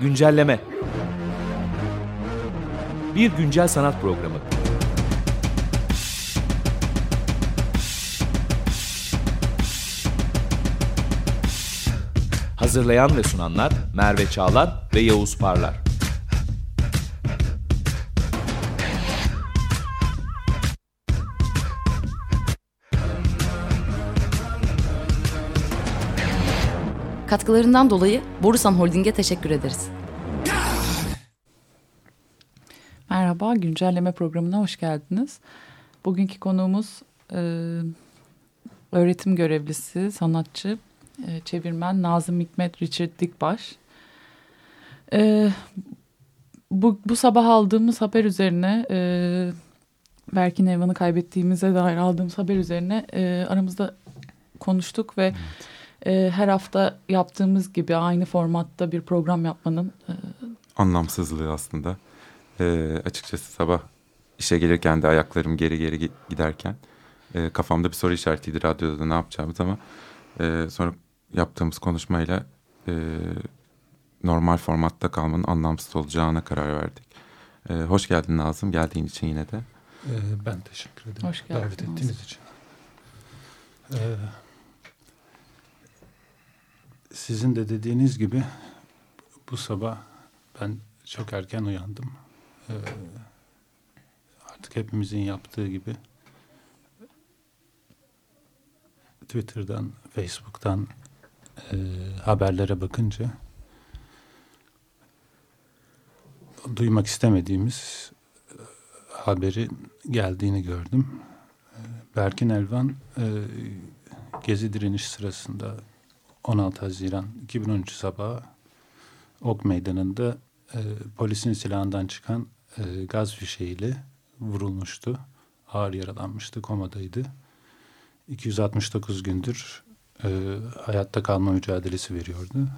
Güncelleme Bir güncel sanat programı. Hazırlayan ve sunanlar Merve Çağlar ve Yavuz Parlar. Katkılarından dolayı Borusan Holding'e teşekkür ederiz. Merhaba, güncelleme programına hoş geldiniz. Bugünkü konuğumuz e, öğretim görevlisi, sanatçı, e, çevirmen Nazım Hikmet Richard Dikbaş. E, bu, bu sabah aldığımız haber üzerine, e, Berkin Evan'ı kaybettiğimize dair aldığımız haber üzerine e, aramızda konuştuk ve... Evet e, her hafta yaptığımız gibi aynı formatta bir program yapmanın e, anlamsızlığı aslında. E, açıkçası sabah işe gelirken de ayaklarım geri geri giderken e, kafamda bir soru işaretiydi radyoda da ne yapacağımız ama e, sonra yaptığımız konuşmayla e, normal formatta kalmanın anlamsız olacağına karar verdik. E, hoş geldin Nazım geldiğin için yine de. Ee, ben teşekkür ederim. Hoş geldin. Davet ettiğiniz için. Sizin de dediğiniz gibi bu sabah ben çok erken uyandım. Ee, artık hepimizin yaptığı gibi Twitter'dan, Facebook'tan e, haberlere bakınca duymak istemediğimiz e, haberi geldiğini gördüm. E, Berkin Elvan e, gezi direniş sırasında 16 Haziran 2013 sabahı Ok Meydanı'nda e, polisin silahından çıkan e, gaz fişeğiyle vurulmuştu. Ağır yaralanmıştı, komadaydı. 269 gündür e, hayatta kalma mücadelesi veriyordu.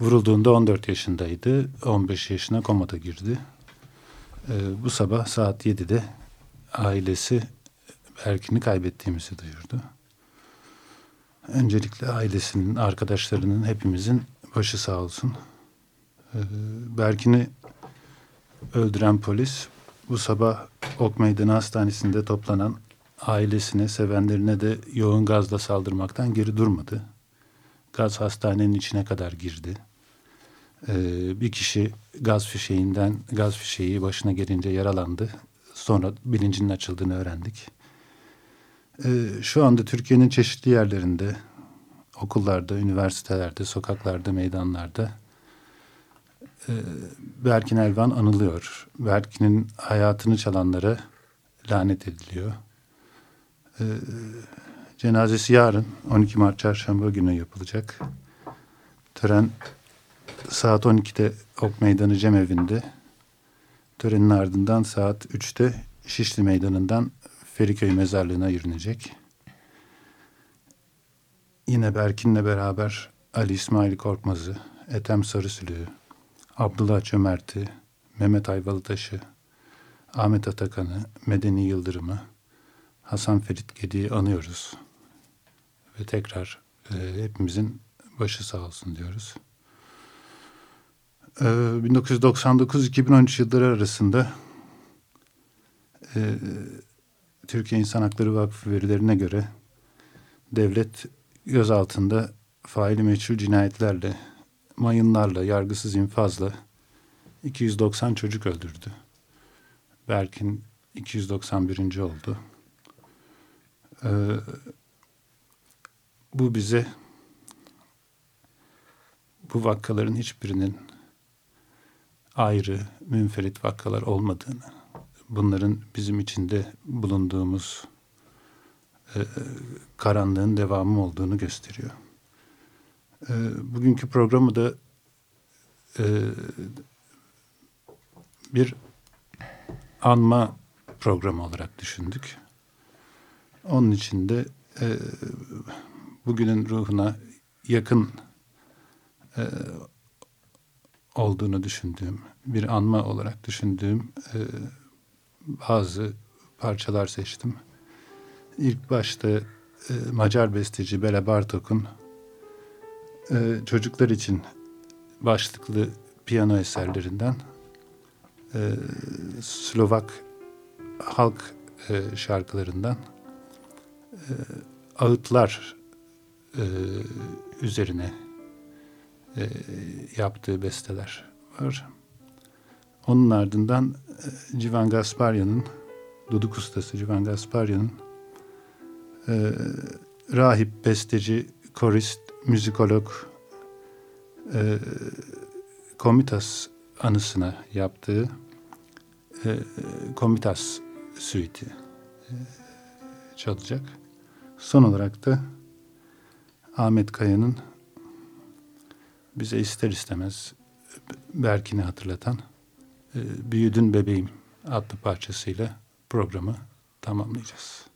Vurulduğunda 14 yaşındaydı. 15 yaşına komada girdi. E, bu sabah saat 7'de ailesi Berkin'i kaybettiğimizi duyurdu. Öncelikle ailesinin, arkadaşlarının, hepimizin başı sağ olsun. Ee, Berkin'i öldüren polis bu sabah Ok Meydanı Hastanesi'nde toplanan ailesine, sevenlerine de yoğun gazla saldırmaktan geri durmadı. Gaz hastanenin içine kadar girdi. Ee, bir kişi gaz fişeğinden, gaz fişeği başına gelince yaralandı. Sonra bilincinin açıldığını öğrendik. Ee, şu anda Türkiye'nin çeşitli yerlerinde, okullarda, üniversitelerde, sokaklarda, meydanlarda e, Berkin Elvan anılıyor. Berkin'in hayatını çalanlara lanet ediliyor. Ee, cenazesi yarın 12 Mart Çarşamba günü yapılacak. Tören saat 12'de Ok Meydanı Cemevi'nde. Törenin ardından saat 3'te Şişli Meydanı'ndan Feriköy mezarlığına yürünecek. Yine Berkin'le beraber Ali İsmail Korkmaz'ı, Ethem Sarısülüğü, Abdullah Çömert'i, Mehmet Ayvalıtaş'ı, Ahmet Atakan'ı, Medeni Yıldırım'ı, Hasan Ferit Gedi'yi anıyoruz. Ve tekrar e, hepimizin başı sağ olsun diyoruz. E, 1999-2013 yılları arasında e, Türkiye İnsan Hakları Vakfı verilerine göre devlet gözaltında faili meçhul cinayetlerle, mayınlarla, yargısız infazla 290 çocuk öldürdü. Berkin 291. oldu. Ee, bu bize bu vakkaların hiçbirinin ayrı, münferit vakkalar olmadığını, bunların bizim içinde bulunduğumuz e, karanlığın devamı olduğunu gösteriyor. E, bugünkü programı da e, bir anma programı olarak düşündük. Onun için de e, bugünün ruhuna yakın e, olduğunu düşündüğüm, bir anma olarak düşündüğüm e, bazı parçalar seçtim. İlk başta e, Macar besteci Bela Bartok'un e, çocuklar için başlıklı piyano eserlerinden e, Slovak halk e, şarkılarından e, ağıtlar e, üzerine e, yaptığı besteler var. Onun ardından e, Civan Gasparyan'ın Duduk ustası Civan Gasparyan'ın e, rahip, besteci, korist, müzikolog e, Komitas anısına yaptığı e, Komitas suite'i e, çalacak. Son olarak da Ahmet Kaya'nın bize ister istemez Berkin'i hatırlatan Büyüdün Bebeğim adlı parçasıyla programı tamamlayacağız.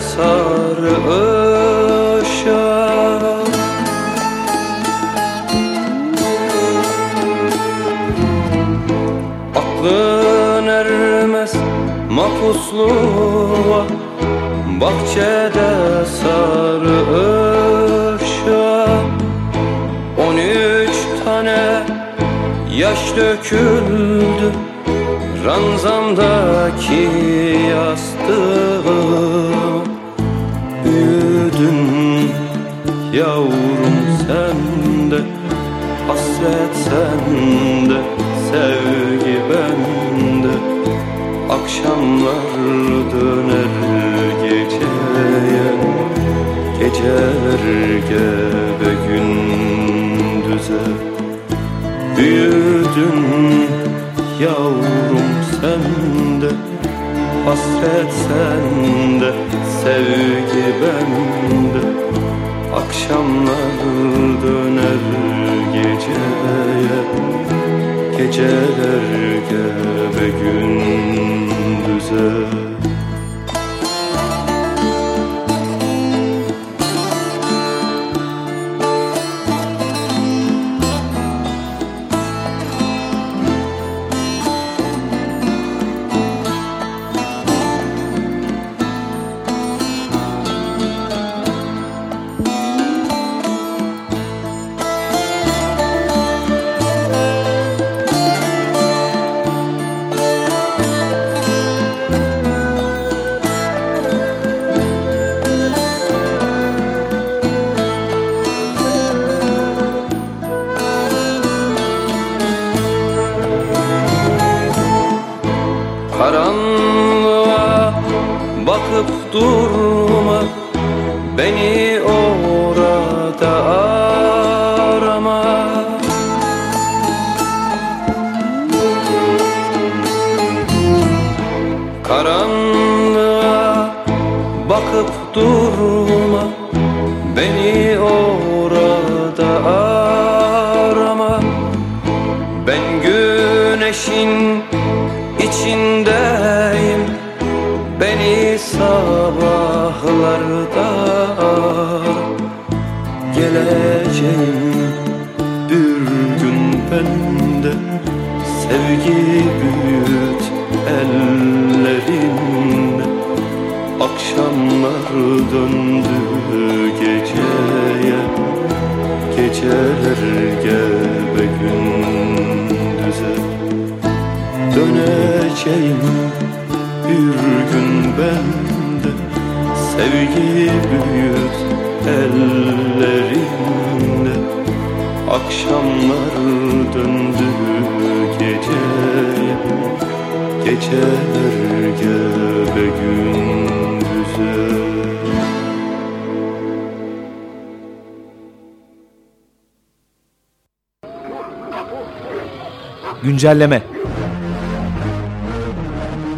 Sarı ışık Aklın ermez mapusluğa Bahçede sarı ışık On üç tane yaş döküldü Ranzamdaki yastığım Büyüdün yavrum sen de Hasret sende, sevgi bende Akşamlar döner geceye Geceler gebe gündüze. Büyüdün yavrum sende Hasret sende, sevgi bende. Akşamlar döner geceye Geceler gebe gündüze güneşin içindeyim. Beni sabahlarda Geleceğim. Bir gün bende Sevgi büyüt ellerinde. Akşamlar döndü geceye. Geceler gebe gündüze Döneceğim bir gün bende Sevgi büyüt ellerinde. Akşamlar döndü geceye Geceler gebe gündüze. Güncelleme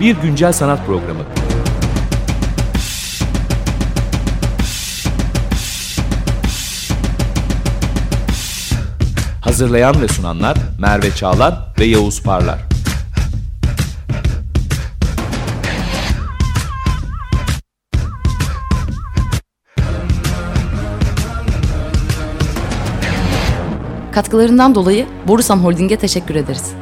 Bir güncel sanat programı. Hazırlayan ve sunanlar Merve Çağlar ve Yavuz Parlar. Katkılarından dolayı Borusan Holding'e teşekkür ederiz.